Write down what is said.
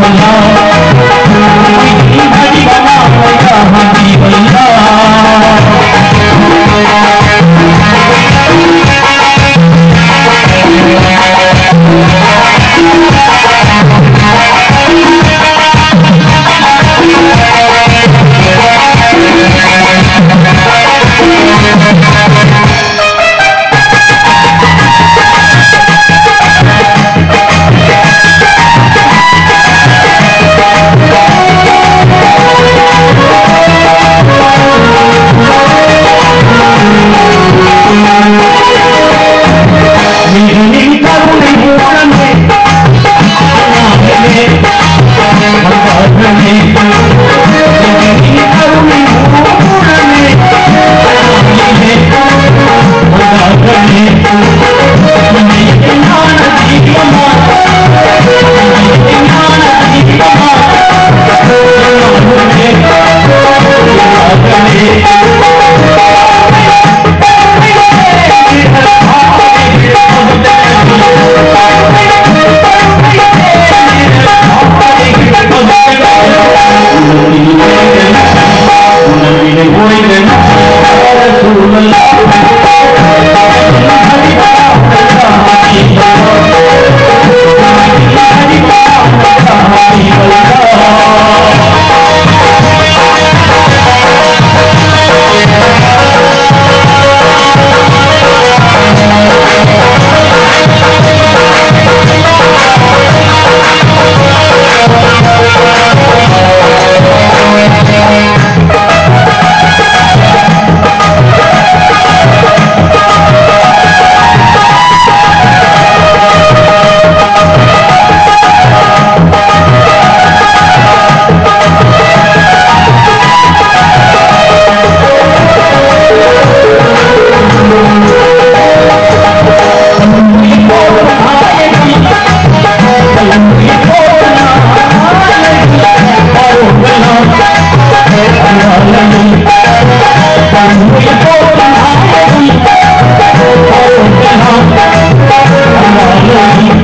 भला भला भला I'm